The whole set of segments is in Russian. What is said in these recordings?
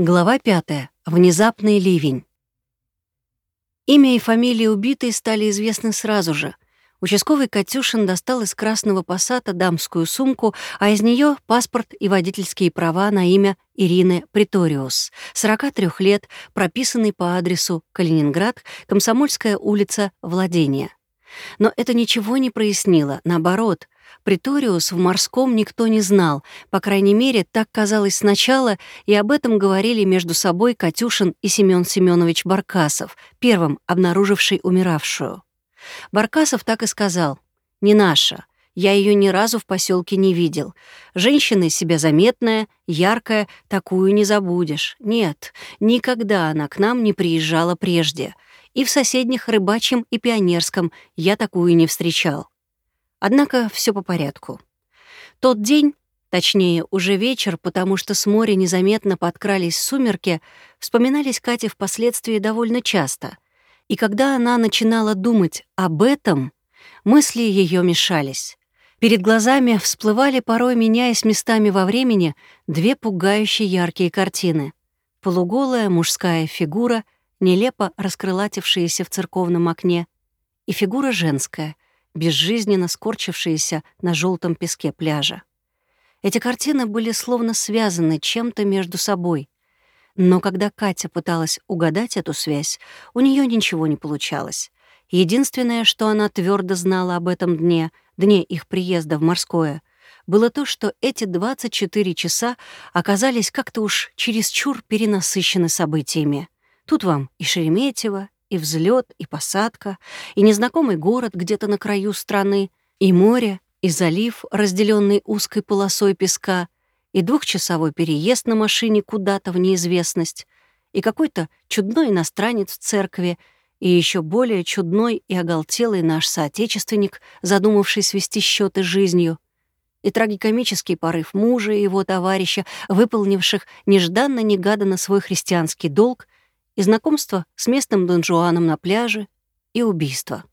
Глава 5. Внезапный ливень. Имя и фамилия убитой стали известны сразу же. Участковый Катюшин достал из красного посада дамскую сумку, а из нее паспорт и водительские права на имя Ирины Приториус, 43 лет, прописанный по адресу Калининград, Комсомольская улица, Владение. Но это ничего не прояснило, наоборот — Приториус в морском никто не знал, по крайней мере, так казалось сначала, и об этом говорили между собой Катюшин и Семён Семёнович Баркасов, первым обнаруживший умиравшую. Баркасов так и сказал «Не наша». Я ее ни разу в поселке не видел. Женщина из себя заметная, яркая, такую не забудешь. Нет, никогда она к нам не приезжала прежде. И в соседних рыбачьем и пионерском я такую не встречал. Однако все по порядку. Тот день, точнее, уже вечер, потому что с моря незаметно подкрались сумерки, вспоминались Кате впоследствии довольно часто. И когда она начинала думать об этом, мысли ее мешались. Перед глазами всплывали, порой меняясь местами во времени, две пугающие яркие картины. Полуголая мужская фигура, нелепо раскрылатившаяся в церковном окне, и фигура женская — безжизненно скорчившиеся на желтом песке пляжа. Эти картины были словно связаны чем-то между собой. Но когда Катя пыталась угадать эту связь, у нее ничего не получалось. Единственное, что она твердо знала об этом дне, дне их приезда в морское, было то, что эти 24 часа оказались как-то уж чересчур перенасыщены событиями. Тут вам и Шереметьево, и взлет, и посадка, и незнакомый город где-то на краю страны, и море, и залив, разделенный узкой полосой песка, и двухчасовой переезд на машине куда-то в неизвестность, и какой-то чудной иностранец в церкви, и еще более чудной и оголтелый наш соотечественник, задумавший свести счеты жизнью, и трагикомический порыв мужа и его товарища, выполнивших нежданно-негаданно свой христианский долг — и знакомство с местным донжуаном на пляже, и убийство.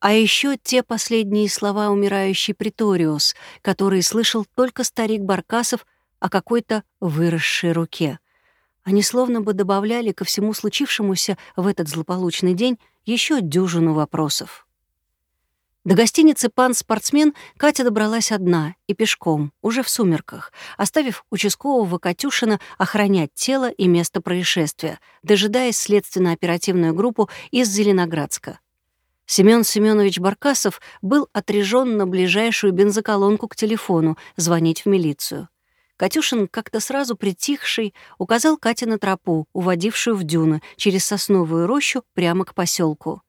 А еще те последние слова умирающий Приториус, которые слышал только старик Баркасов о какой-то выросшей руке. Они словно бы добавляли ко всему случившемуся в этот злополучный день еще дюжину вопросов. До гостиницы «Пан-спортсмен» Катя добралась одна и пешком, уже в сумерках, оставив участкового Катюшина охранять тело и место происшествия, дожидаясь следственно-оперативную группу из Зеленоградска. Семён Семёнович Баркасов был отрежен на ближайшую бензоколонку к телефону, звонить в милицию. Катюшин, как-то сразу притихший, указал Кате на тропу, уводившую в дюны через сосновую рощу прямо к поселку.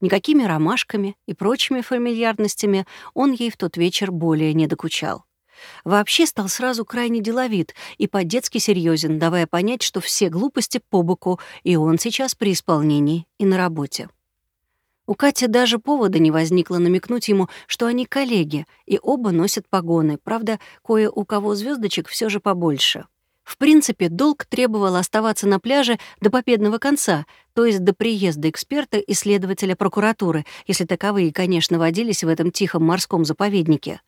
Никакими ромашками и прочими фамильярностями он ей в тот вечер более не докучал. Вообще стал сразу крайне деловит и по-детски серьезен, давая понять, что все глупости по боку, и он сейчас при исполнении и на работе. У Кати даже повода не возникло намекнуть ему, что они коллеги, и оба носят погоны, правда, кое у кого звездочек все же побольше. В принципе, долг требовал оставаться на пляже до победного конца, то есть до приезда эксперта и следователя прокуратуры, если таковые, конечно, водились в этом тихом морском заповеднике.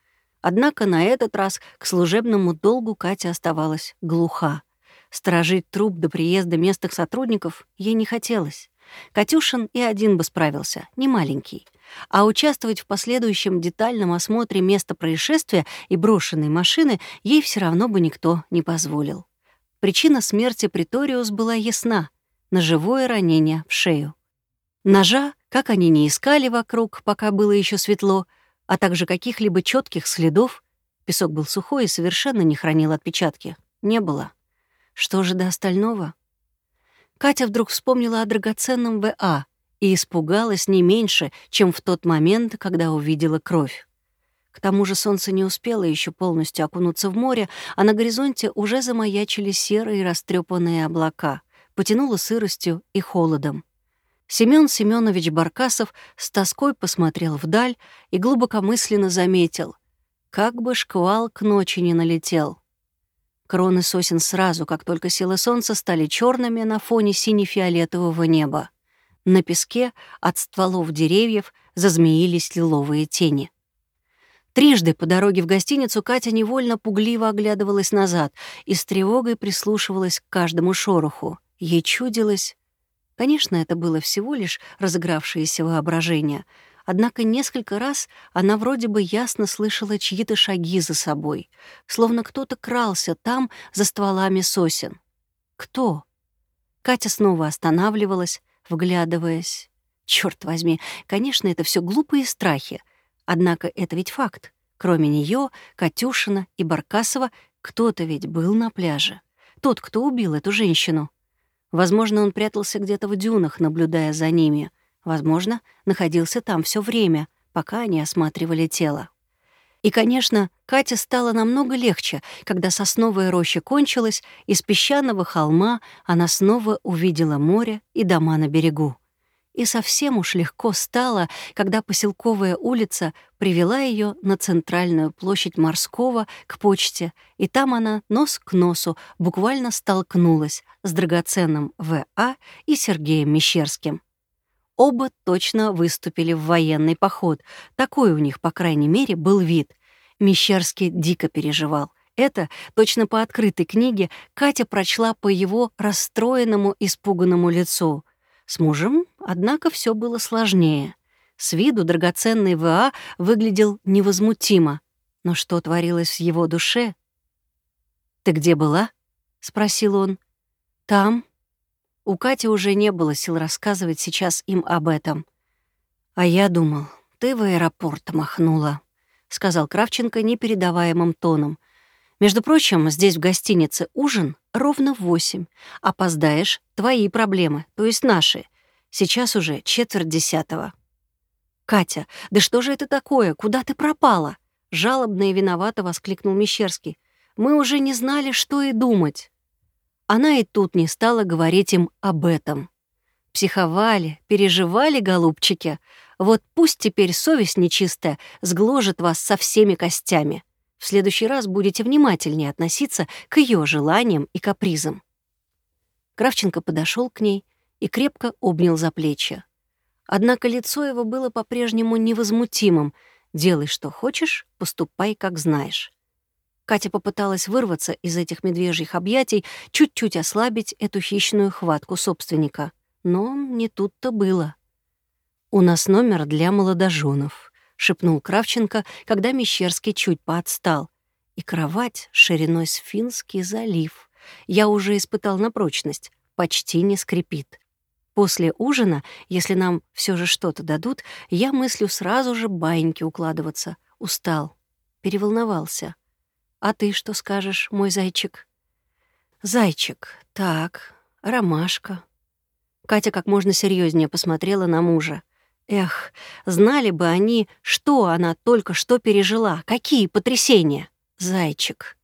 Однако на этот раз к служебному долгу Катя оставалась глуха. Сторожить труп до приезда местных сотрудников ей не хотелось. Катюшин и один бы справился, не маленький. А участвовать в последующем детальном осмотре места происшествия и брошенной машины ей все равно бы никто не позволил. Причина смерти Приториус была ясна — ножевое ранение в шею. Ножа, как они не искали вокруг, пока было еще светло, а также каких-либо четких следов, песок был сухой и совершенно не хранил отпечатки, не было. Что же до остального? Катя вдруг вспомнила о драгоценном ВА и испугалась не меньше, чем в тот момент, когда увидела кровь. К тому же солнце не успело еще полностью окунуться в море, а на горизонте уже замаячили серые растрепанные облака, потянуло сыростью и холодом. Семён Семёнович Баркасов с тоской посмотрел вдаль и глубокомысленно заметил, как бы шквал к ночи не налетел. Кроны сосен сразу, как только село солнца, стали черными на фоне сине-фиолетового неба. На песке от стволов деревьев зазмеились лиловые тени. Трижды по дороге в гостиницу Катя невольно пугливо оглядывалась назад и с тревогой прислушивалась к каждому шороху. Ей чудилось... Конечно, это было всего лишь разыгравшееся воображение, однако несколько раз она вроде бы ясно слышала чьи-то шаги за собой, словно кто-то крался там, за стволами сосен. Кто? Катя снова останавливалась, вглядываясь. Черт возьми, конечно, это все глупые страхи, Однако это ведь факт. Кроме нее, Катюшина и Баркасова, кто-то ведь был на пляже. Тот, кто убил эту женщину. Возможно, он прятался где-то в дюнах, наблюдая за ними. Возможно, находился там все время, пока они осматривали тело. И, конечно, Кате стало намного легче, когда сосновая роща кончилась, и с песчаного холма она снова увидела море и дома на берегу. И совсем уж легко стало, когда поселковая улица привела ее на центральную площадь Морского к почте, и там она нос к носу буквально столкнулась с драгоценным В.А. и Сергеем Мещерским. Оба точно выступили в военный поход. Такой у них, по крайней мере, был вид. Мещерский дико переживал. Это, точно по открытой книге, Катя прочла по его расстроенному, испуганному лицу. С мужем, однако, все было сложнее. С виду драгоценный ВА выглядел невозмутимо. Но что творилось в его душе? «Ты где была?» — спросил он. «Там». У Кати уже не было сил рассказывать сейчас им об этом. «А я думал, ты в аэропорт махнула», — сказал Кравченко непередаваемым тоном. «Между прочим, здесь в гостинице ужин ровно в восемь. Опоздаешь — твои проблемы, то есть наши. Сейчас уже четверть десятого. «Катя, да что же это такое? Куда ты пропала?» Жалобно и виновато воскликнул Мещерский. «Мы уже не знали, что и думать». Она и тут не стала говорить им об этом. Психовали, переживали, голубчики. Вот пусть теперь совесть нечистая сгложит вас со всеми костями. В следующий раз будете внимательнее относиться к ее желаниям и капризам. Кравченко подошел к ней и крепко обнял за плечи. Однако лицо его было по-прежнему невозмутимым. «Делай, что хочешь, поступай, как знаешь». Катя попыталась вырваться из этих медвежьих объятий, чуть-чуть ослабить эту хищную хватку собственника. Но не тут-то было. «У нас номер для молодоженов», шепнул Кравченко, когда Мещерский чуть поотстал. И кровать шириной с Финский залив. Я уже испытал на прочность, почти не скрипит. После ужина, если нам все же что-то дадут, я мыслю сразу же баиньки укладываться. Устал, переволновался. А ты что скажешь, мой зайчик? Зайчик, так, ромашка. Катя как можно серьезнее посмотрела на мужа. Эх, знали бы они, что она только что пережила, какие потрясения. Зайчик.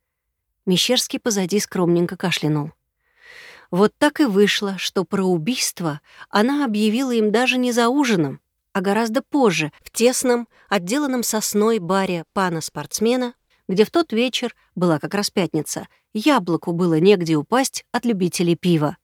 Мещерский позади скромненько кашлянул. Вот так и вышло, что про убийство она объявила им даже не за ужином, а гораздо позже, в тесном, отделанном сосной баре пана-спортсмена, где в тот вечер, была как раз пятница, яблоку было негде упасть от любителей пива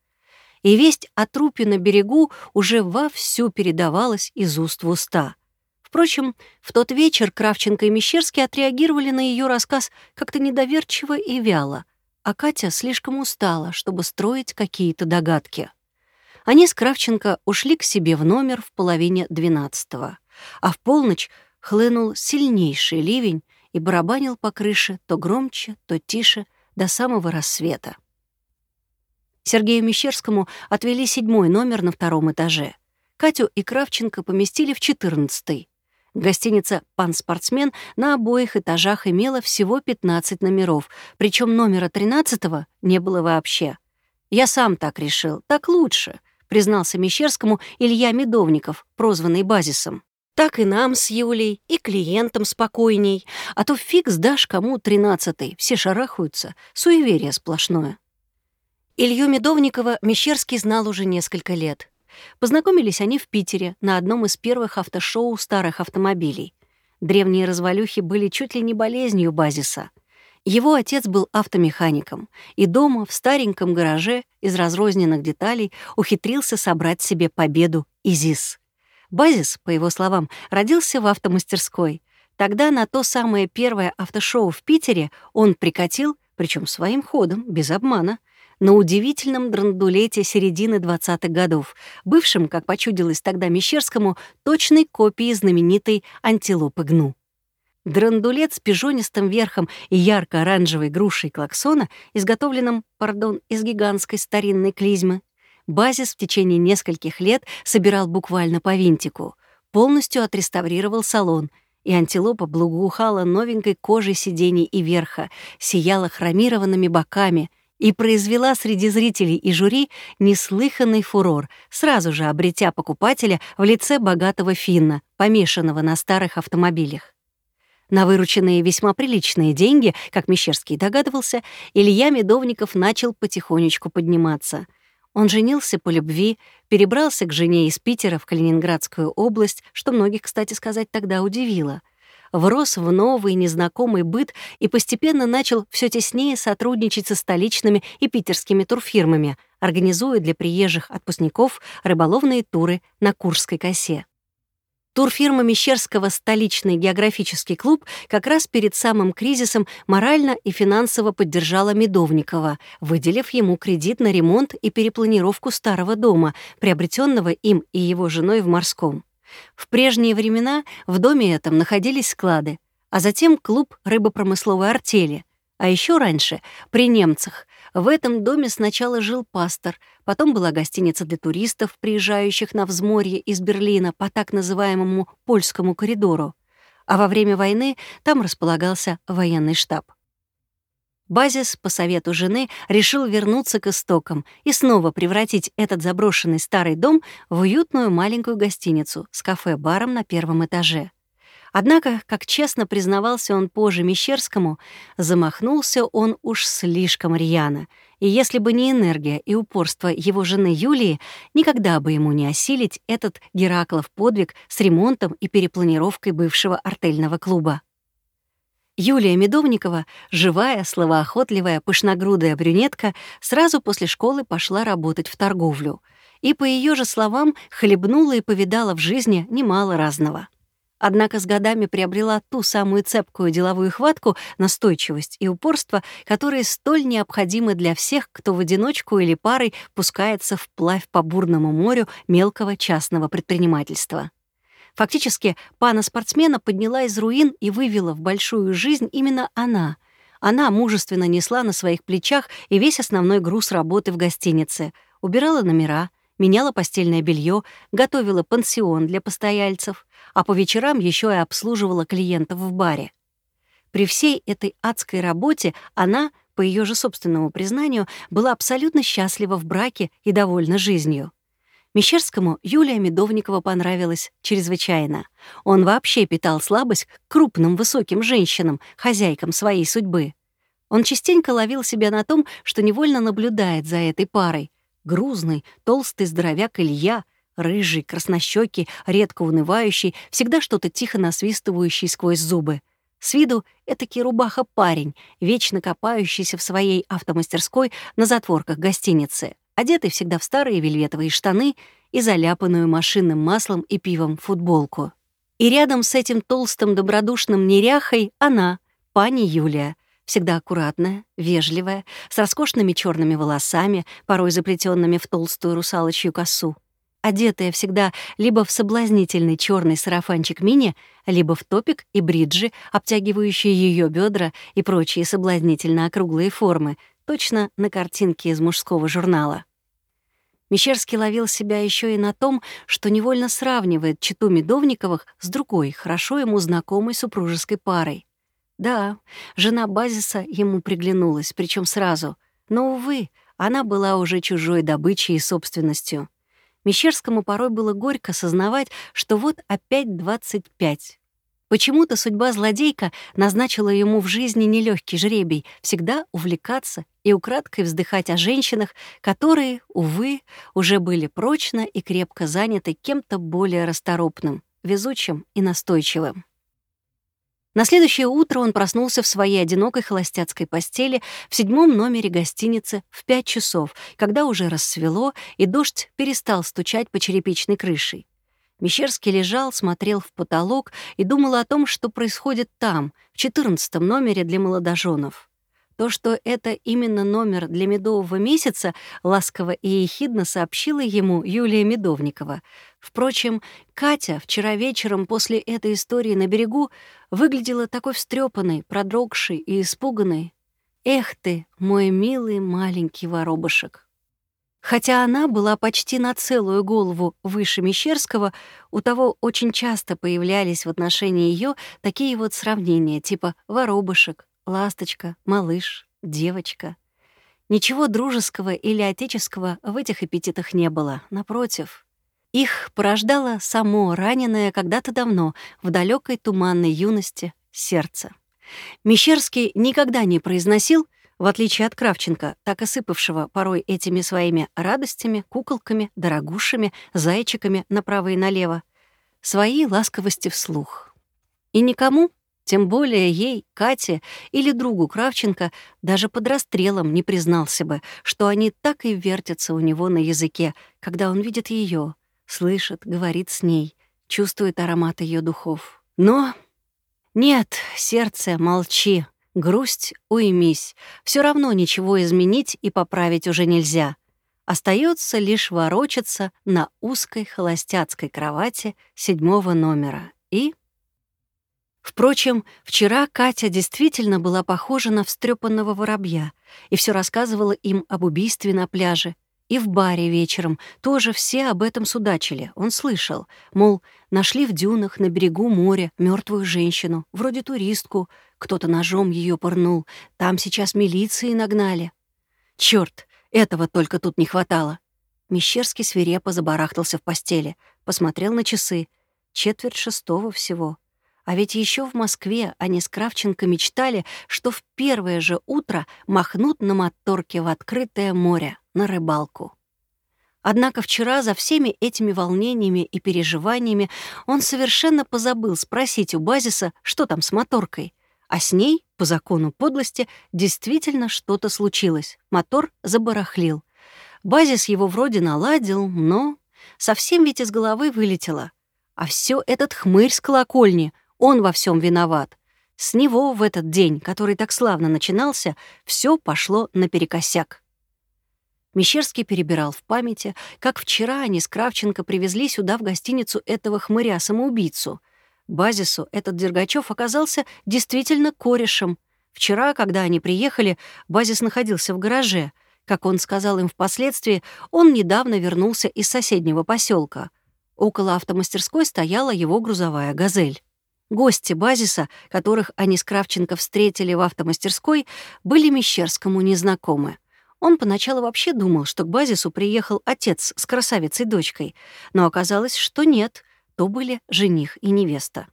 и весть о трупе на берегу уже вовсю передавалась из уст в уста. Впрочем, в тот вечер Кравченко и Мещерский отреагировали на ее рассказ как-то недоверчиво и вяло, а Катя слишком устала, чтобы строить какие-то догадки. Они с Кравченко ушли к себе в номер в половине двенадцатого, а в полночь хлынул сильнейший ливень и барабанил по крыше то громче, то тише, до самого рассвета. Сергею Мещерскому отвели седьмой номер на втором этаже. Катю и Кравченко поместили в четырнадцатый. Гостиница «Пан Спортсмен» на обоих этажах имела всего 15 номеров, причем номера 13 не было вообще. «Я сам так решил, так лучше», — признался Мещерскому Илья Медовников, прозванный Базисом. «Так и нам с Юлей, и клиентам спокойней, а то фиг сдашь кому тринадцатый, все шарахаются, суеверие сплошное». Илью Медовникова Мещерский знал уже несколько лет. Познакомились они в Питере на одном из первых автошоу старых автомобилей. Древние развалюхи были чуть ли не болезнью базиса. Его отец был автомехаником, и дома, в стареньком гараже из разрозненных деталей, ухитрился собрать себе победу ИЗИС. Базис, по его словам, родился в автомастерской. Тогда на то самое первое автошоу в Питере он прикатил, причем своим ходом, без обмана, на удивительном драндулете середины 20-х годов, бывшем, как почудилось тогда Мещерскому, точной копией знаменитой антилопы гну. Драндулет с пижонистым верхом и ярко-оранжевой грушей клаксона, изготовленным, пардон, из гигантской старинной клизмы, базис в течение нескольких лет собирал буквально по винтику, полностью отреставрировал салон, и антилопа благоухала новенькой кожей сидений и верха, сияла хромированными боками и произвела среди зрителей и жюри неслыханный фурор, сразу же обретя покупателя в лице богатого финна, помешанного на старых автомобилях. На вырученные весьма приличные деньги, как Мещерский догадывался, Илья Медовников начал потихонечку подниматься. Он женился по любви, перебрался к жене из Питера в Калининградскую область, что многих, кстати сказать, тогда удивило. Врос в новый незнакомый быт и постепенно начал все теснее сотрудничать со столичными и питерскими турфирмами, организуя для приезжих отпускников рыболовные туры на Курской косе. Турфирма Мещерского «Столичный географический клуб» как раз перед самым кризисом морально и финансово поддержала Медовникова, выделив ему кредит на ремонт и перепланировку старого дома, приобретенного им и его женой в Морском. В прежние времена в доме этом находились склады, а затем клуб рыбопромысловой артели, а еще раньше, при немцах, в этом доме сначала жил пастор, потом была гостиница для туристов, приезжающих на взморье из Берлина по так называемому «польскому коридору», а во время войны там располагался военный штаб. Базис, по совету жены, решил вернуться к истокам и снова превратить этот заброшенный старый дом в уютную маленькую гостиницу с кафе-баром на первом этаже. Однако, как честно признавался он позже Мещерскому, замахнулся он уж слишком рьяно, и если бы не энергия и упорство его жены Юлии, никогда бы ему не осилить этот Гераклов подвиг с ремонтом и перепланировкой бывшего артельного клуба. Юлия Медовникова, живая, словоохотливая, пышногрудая брюнетка, сразу после школы пошла работать в торговлю. И, по ее же словам, хлебнула и повидала в жизни немало разного однако с годами приобрела ту самую цепкую деловую хватку, настойчивость и упорство, которые столь необходимы для всех, кто в одиночку или парой пускается вплавь по бурному морю мелкого частного предпринимательства. Фактически, пана-спортсмена подняла из руин и вывела в большую жизнь именно она. Она мужественно несла на своих плечах и весь основной груз работы в гостинице, убирала номера, меняла постельное белье, готовила пансион для постояльцев, а по вечерам еще и обслуживала клиентов в баре. При всей этой адской работе она, по ее же собственному признанию, была абсолютно счастлива в браке и довольна жизнью. Мещерскому Юлия Медовникова понравилась чрезвычайно. Он вообще питал слабость к крупным высоким женщинам, хозяйкам своей судьбы. Он частенько ловил себя на том, что невольно наблюдает за этой парой. Грузный, толстый здоровяк Илья Рыжий, краснощекий, редко унывающий, всегда что-то тихо насвистывающий сквозь зубы. С виду этакий рубаха-парень, вечно копающийся в своей автомастерской на затворках гостиницы, одетый всегда в старые вельветовые штаны и заляпанную машинным маслом и пивом футболку. И рядом с этим толстым добродушным неряхой она, пани Юлия, всегда аккуратная, вежливая, с роскошными черными волосами, порой заплетенными в толстую русалочью косу одетая всегда либо в соблазнительный черный сарафанчик мини, либо в топик и бриджи, обтягивающие ее бедра и прочие соблазнительно округлые формы, точно на картинке из мужского журнала. Мещерский ловил себя еще и на том, что невольно сравнивает читу Медовниковых с другой, хорошо ему знакомой супружеской парой. Да, жена Базиса ему приглянулась, причем сразу, но, увы, она была уже чужой добычей и собственностью — Мещерскому порой было горько сознавать, что вот опять 25. Почему-то судьба злодейка назначила ему в жизни нелегкий жребий всегда увлекаться и украдкой вздыхать о женщинах, которые, увы, уже были прочно и крепко заняты кем-то более расторопным, везучим и настойчивым. На следующее утро он проснулся в своей одинокой холостяцкой постели в седьмом номере гостиницы в пять часов, когда уже рассвело и дождь перестал стучать по черепичной крыше. Мещерский лежал, смотрел в потолок и думал о том, что происходит там, в четырнадцатом номере для молодоженов. То, что это именно номер для медового месяца, ласково и ехидно сообщила ему Юлия Медовникова. Впрочем, Катя вчера вечером после этой истории на берегу выглядела такой встрепанной, продрогшей и испуганной. «Эх ты, мой милый маленький воробушек!» Хотя она была почти на целую голову выше Мещерского, у того очень часто появлялись в отношении ее такие вот сравнения, типа «воробушек», ласточка, малыш, девочка. Ничего дружеского или отеческого в этих эпитетах не было, напротив. Их порождало само раненое когда-то давно, в далекой туманной юности, сердце. Мещерский никогда не произносил, в отличие от Кравченко, так осыпавшего порой этими своими радостями, куколками, дорогушами, зайчиками направо и налево, свои ласковости вслух. И никому, тем более ей, Кате или другу Кравченко даже под расстрелом не признался бы, что они так и вертятся у него на языке, когда он видит ее, слышит, говорит с ней, чувствует аромат ее духов. Но нет, сердце, молчи, грусть, уймись. Все равно ничего изменить и поправить уже нельзя. Остается лишь ворочаться на узкой холостяцкой кровати седьмого номера и Впрочем, вчера Катя действительно была похожа на встрепанного воробья и все рассказывала им об убийстве на пляже. И в баре вечером тоже все об этом судачили. Он слышал, мол, нашли в дюнах на берегу моря мертвую женщину, вроде туристку, кто-то ножом ее пырнул, там сейчас милиции нагнали. Черт, этого только тут не хватало. Мещерский свирепо забарахтался в постели, посмотрел на часы. Четверть шестого всего. А ведь еще в Москве они с Кравченко мечтали, что в первое же утро махнут на моторке в открытое море, на рыбалку. Однако вчера за всеми этими волнениями и переживаниями он совершенно позабыл спросить у базиса, что там с моторкой. А с ней, по закону подлости, действительно что-то случилось. Мотор забарахлил. Базис его вроде наладил, но совсем ведь из головы вылетело. А все этот хмырь с колокольни, он во всем виноват. С него в этот день, который так славно начинался, все пошло наперекосяк. Мещерский перебирал в памяти, как вчера они с Кравченко привезли сюда в гостиницу этого хмыря-самоубийцу. Базису этот Дергачев оказался действительно корешем. Вчера, когда они приехали, Базис находился в гараже. Как он сказал им впоследствии, он недавно вернулся из соседнего поселка. Около автомастерской стояла его грузовая «Газель». Гости базиса, которых они с Кравченко встретили в автомастерской, были Мещерскому незнакомы. Он поначалу вообще думал, что к базису приехал отец с красавицей-дочкой, но оказалось, что нет, то были жених и невеста.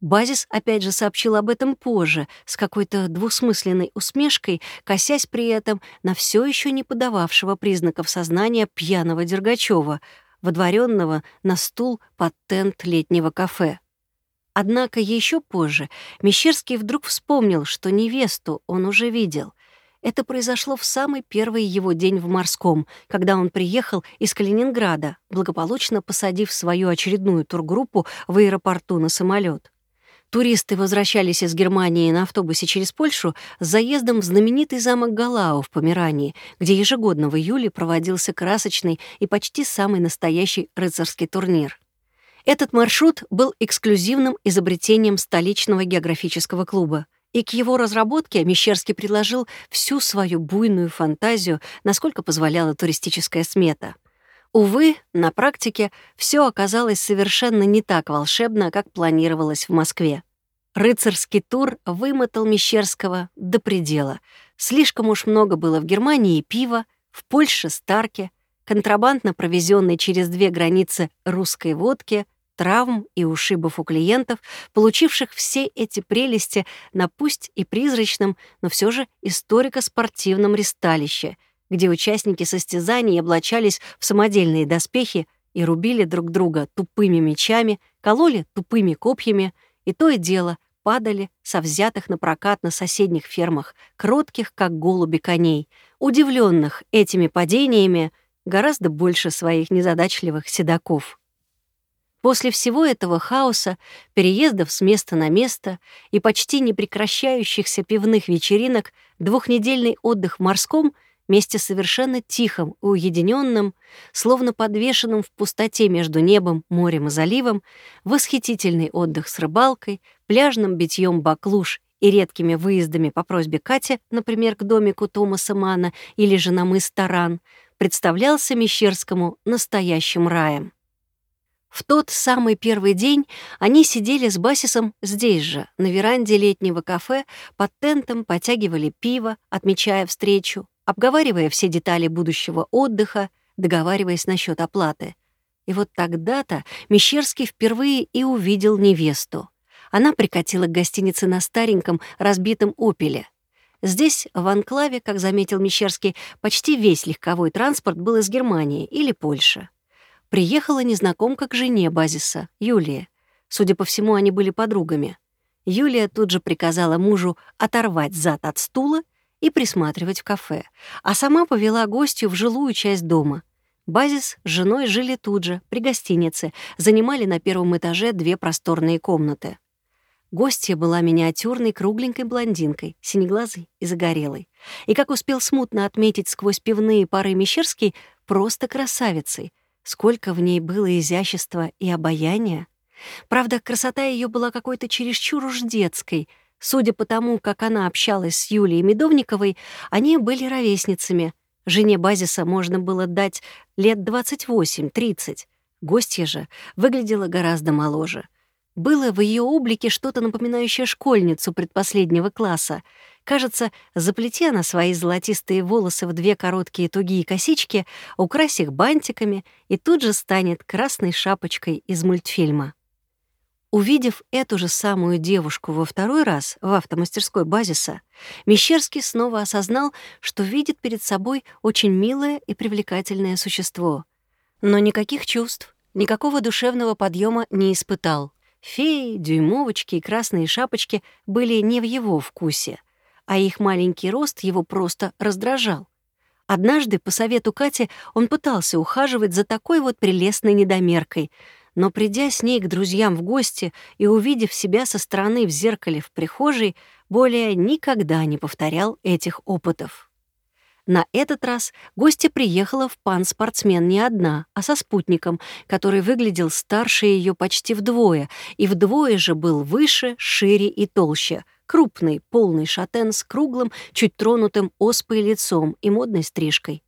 Базис опять же сообщил об этом позже, с какой-то двусмысленной усмешкой, косясь при этом на все еще не подававшего признаков сознания пьяного Дергачева, водворенного на стул под тент летнего кафе. Однако еще позже Мещерский вдруг вспомнил, что невесту он уже видел. Это произошло в самый первый его день в морском, когда он приехал из Калининграда, благополучно посадив свою очередную тургруппу в аэропорту на самолет. Туристы возвращались из Германии на автобусе через Польшу с заездом в знаменитый замок Галау в Померании, где ежегодно в июле проводился красочный и почти самый настоящий рыцарский турнир. Этот маршрут был эксклюзивным изобретением столичного географического клуба, и к его разработке Мещерский предложил всю свою буйную фантазию, насколько позволяла туристическая смета. Увы, на практике все оказалось совершенно не так волшебно, как планировалось в Москве. Рыцарский тур вымотал Мещерского до предела. Слишком уж много было в Германии пива, в Польше — старки, контрабандно провезенной через две границы русской водки — травм и ушибов у клиентов, получивших все эти прелести на пусть и призрачном, но все же историко-спортивном ристалище, где участники состязаний облачались в самодельные доспехи и рубили друг друга тупыми мечами, кололи тупыми копьями, и то и дело падали со взятых на прокат на соседних фермах, кротких, как голуби коней, удивленных этими падениями гораздо больше своих незадачливых седаков. После всего этого хаоса, переездов с места на место и почти непрекращающихся пивных вечеринок, двухнедельный отдых в морском — месте совершенно тихом и уединенном, словно подвешенном в пустоте между небом, морем и заливом, восхитительный отдых с рыбалкой, пляжным битьем баклуш и редкими выездами по просьбе Кати, например, к домику Томаса Мана или же на мыс Таран, представлялся Мещерскому настоящим раем. В тот самый первый день они сидели с Басисом здесь же, на веранде летнего кафе, под тентом потягивали пиво, отмечая встречу, обговаривая все детали будущего отдыха, договариваясь насчет оплаты. И вот тогда-то Мещерский впервые и увидел невесту. Она прикатила к гостинице на стареньком разбитом «Опеле». Здесь, в Анклаве, как заметил Мещерский, почти весь легковой транспорт был из Германии или Польши. Приехала незнакомка к жене Базиса, Юлия. Судя по всему, они были подругами. Юлия тут же приказала мужу оторвать зад от стула и присматривать в кафе, а сама повела гостью в жилую часть дома. Базис с женой жили тут же, при гостинице, занимали на первом этаже две просторные комнаты. Гостья была миниатюрной, кругленькой блондинкой, синеглазой и загорелой. И, как успел смутно отметить сквозь пивные пары Мещерский, просто красавицей. Сколько в ней было изящества и обаяния. Правда, красота ее была какой-то чересчур уж детской — Судя по тому, как она общалась с Юлией Медовниковой, они были ровесницами. Жене Базиса можно было дать лет 28-30. Гостья же выглядела гораздо моложе. Было в ее облике что-то напоминающее школьницу предпоследнего класса. Кажется, заплети она свои золотистые волосы в две короткие тугие косички, укрась их бантиками и тут же станет красной шапочкой из мультфильма. Увидев эту же самую девушку во второй раз в автомастерской базиса, Мещерский снова осознал, что видит перед собой очень милое и привлекательное существо. Но никаких чувств, никакого душевного подъема не испытал. Феи, дюймовочки и красные шапочки были не в его вкусе, а их маленький рост его просто раздражал. Однажды, по совету Кати, он пытался ухаживать за такой вот прелестной недомеркой — но придя с ней к друзьям в гости и увидев себя со стороны в зеркале в прихожей, более никогда не повторял этих опытов. На этот раз гостья приехала в пан-спортсмен не одна, а со спутником, который выглядел старше ее почти вдвое, и вдвое же был выше, шире и толще — крупный, полный шатен с круглым, чуть тронутым оспой лицом и модной стрижкой.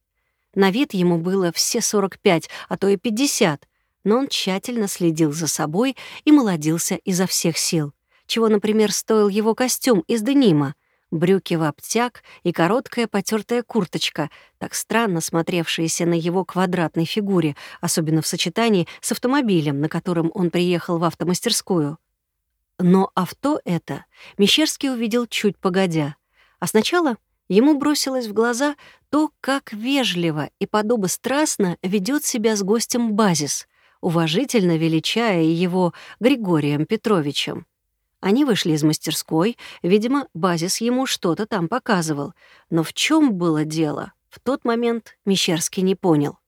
На вид ему было все 45, а то и 50, но он тщательно следил за собой и молодился изо всех сил, чего, например, стоил его костюм из денима, брюки в обтяг и короткая потертая курточка, так странно смотревшаяся на его квадратной фигуре, особенно в сочетании с автомобилем, на котором он приехал в автомастерскую. Но авто это Мещерский увидел чуть погодя. А сначала ему бросилось в глаза то, как вежливо и подобострастно ведет себя с гостем базис — уважительно величая его Григорием Петровичем. Они вышли из мастерской, видимо, базис ему что-то там показывал. Но в чем было дело, в тот момент Мещерский не понял.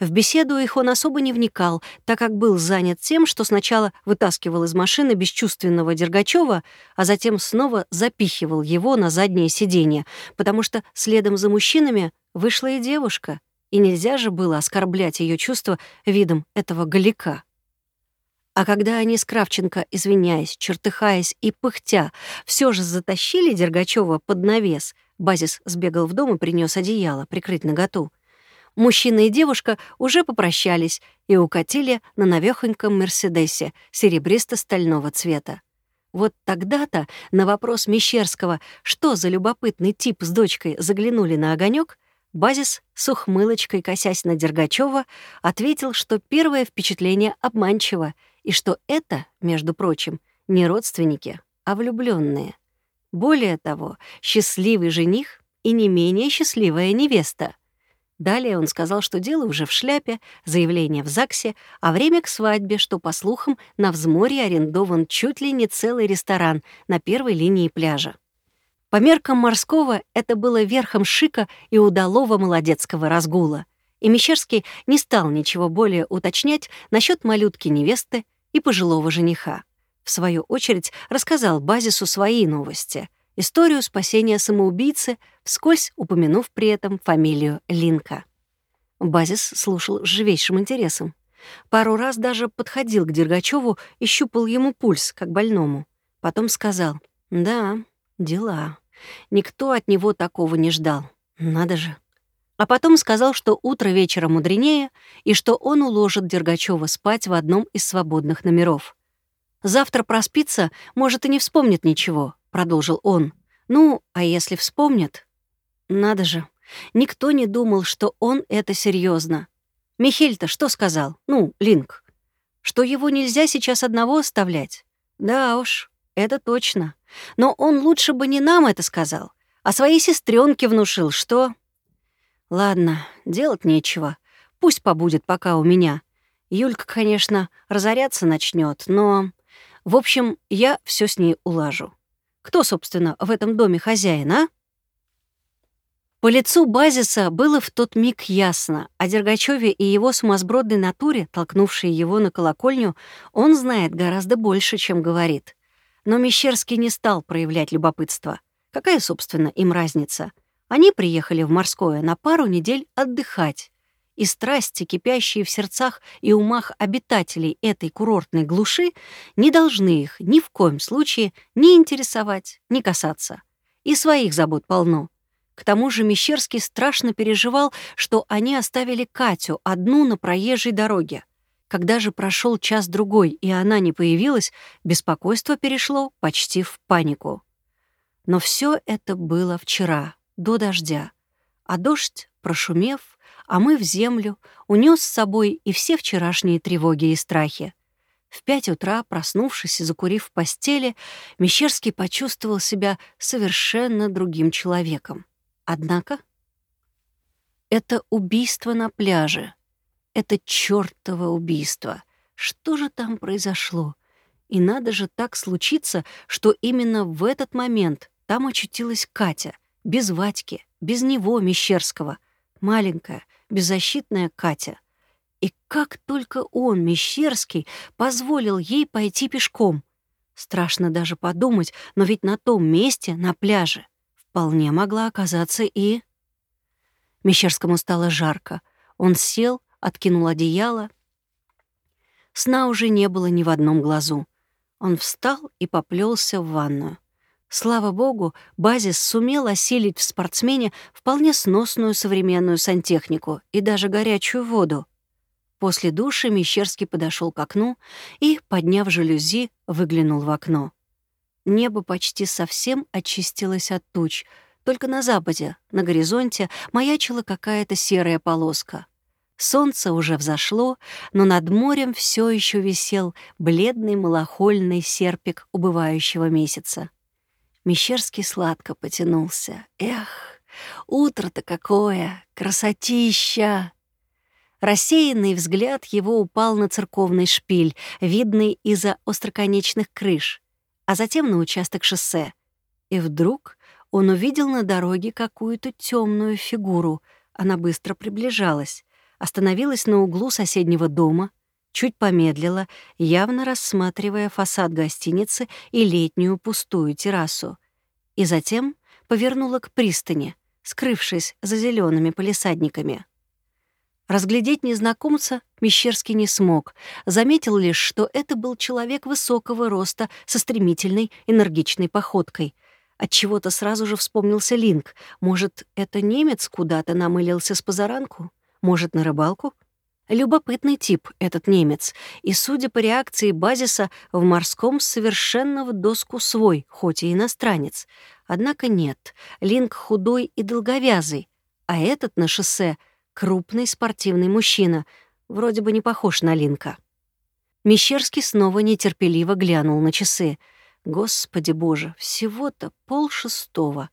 В беседу их он особо не вникал, так как был занят тем, что сначала вытаскивал из машины бесчувственного Дергачева, а затем снова запихивал его на заднее сиденье, потому что следом за мужчинами вышла и девушка, и нельзя же было оскорблять ее чувства видом этого галика. А когда они с Кравченко, извиняясь, чертыхаясь и пыхтя, все же затащили Дергачева под навес, Базис сбегал в дом и принес одеяло, прикрыть наготу. Мужчина и девушка уже попрощались и укатили на навехоньком Мерседесе серебристо-стального цвета. Вот тогда-то на вопрос Мещерского, что за любопытный тип с дочкой заглянули на огонек, Базис, с ухмылочкой косясь на Дергачева, ответил, что первое впечатление обманчиво, и что это, между прочим, не родственники, а влюбленные. Более того, счастливый жених и не менее счастливая невеста. Далее он сказал, что дело уже в шляпе, заявление в ЗАГСе, а время к свадьбе, что, по слухам, на взморье арендован чуть ли не целый ресторан на первой линии пляжа. По меркам морского это было верхом шика и удалого молодецкого разгула. И Мещерский не стал ничего более уточнять насчет малютки-невесты и пожилого жениха. В свою очередь рассказал Базису свои новости, историю спасения самоубийцы, вскользь упомянув при этом фамилию Линка. Базис слушал с живейшим интересом. Пару раз даже подходил к Дергачеву и щупал ему пульс, как больному. Потом сказал, «Да, дела. Никто от него такого не ждал. Надо же». А потом сказал, что утро вечера мудренее и что он уложит Дергачева спать в одном из свободных номеров. «Завтра проспится, может, и не вспомнит ничего», — продолжил он. «Ну, а если вспомнит?» «Надо же, никто не думал, что он это серьезно. Михель-то что сказал? Ну, Линк. Что его нельзя сейчас одного оставлять? Да уж, это точно. Но он лучше бы не нам это сказал, а своей сестренке внушил, что... Ладно, делать нечего. Пусть побудет пока у меня. Юлька, конечно, разоряться начнет, но... В общем, я все с ней улажу. Кто, собственно, в этом доме хозяин, а? По лицу Базиса было в тот миг ясно, о Дергачеве и его сумасбродной натуре, толкнувшей его на колокольню, он знает гораздо больше, чем говорит. Но Мещерский не стал проявлять любопытство. Какая, собственно, им разница? Они приехали в морское на пару недель отдыхать. И страсти, кипящие в сердцах и умах обитателей этой курортной глуши, не должны их ни в коем случае ни интересовать, ни касаться. И своих забот полно. К тому же Мещерский страшно переживал, что они оставили Катю одну на проезжей дороге. Когда же прошел час-другой, и она не появилась, беспокойство перешло почти в панику. Но все это было вчера, до дождя. А дождь, прошумев, а мы в землю, унес с собой и все вчерашние тревоги и страхи. В пять утра, проснувшись и закурив в постели, Мещерский почувствовал себя совершенно другим человеком. Однако это убийство на пляже. Это чёртово убийство. Что же там произошло? И надо же так случиться, что именно в этот момент там очутилась Катя, без Вадьки, без него, Мещерского. Маленькая, беззащитная Катя. И как только он, Мещерский, позволил ей пойти пешком. Страшно даже подумать, но ведь на том месте, на пляже, вполне могла оказаться и... Мещерскому стало жарко. Он сел, откинул одеяло. Сна уже не было ни в одном глазу. Он встал и поплелся в ванную. Слава богу, базис сумел осилить в спортсмене вполне сносную современную сантехнику и даже горячую воду. После души Мещерский подошел к окну и, подняв жалюзи, выглянул в окно. Небо почти совсем очистилось от туч. Только на западе, на горизонте, маячила какая-то серая полоска. Солнце уже взошло, но над морем все еще висел бледный малохольный серпик убывающего месяца. Мещерский сладко потянулся. Эх, утро-то какое! Красотища! Рассеянный взгляд его упал на церковный шпиль, видный из-за остроконечных крыш а затем на участок шоссе. И вдруг он увидел на дороге какую-то темную фигуру. Она быстро приближалась, остановилась на углу соседнего дома, чуть помедлила, явно рассматривая фасад гостиницы и летнюю пустую террасу. И затем повернула к пристани, скрывшись за зелеными полисадниками. Разглядеть незнакомца Мещерский не смог, заметил лишь, что это был человек высокого роста со стремительной, энергичной походкой. Отчего-то сразу же вспомнился Линк. Может, это немец куда-то намылился с позаранку? Может, на рыбалку? Любопытный тип этот немец, и, судя по реакции базиса, в морском совершенно в доску свой, хоть и иностранец. Однако нет, Линк худой и долговязый, а этот на шоссе — Крупный спортивный мужчина, вроде бы не похож на Линка. Мещерский снова нетерпеливо глянул на часы. Господи боже, всего-то полшестого.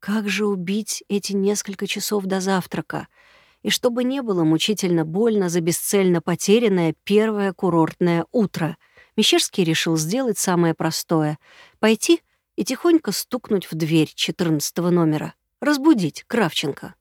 Как же убить эти несколько часов до завтрака? И чтобы не было мучительно больно за бесцельно потерянное первое курортное утро, Мещерский решил сделать самое простое — пойти и тихонько стукнуть в дверь четырнадцатого номера, разбудить Кравченко.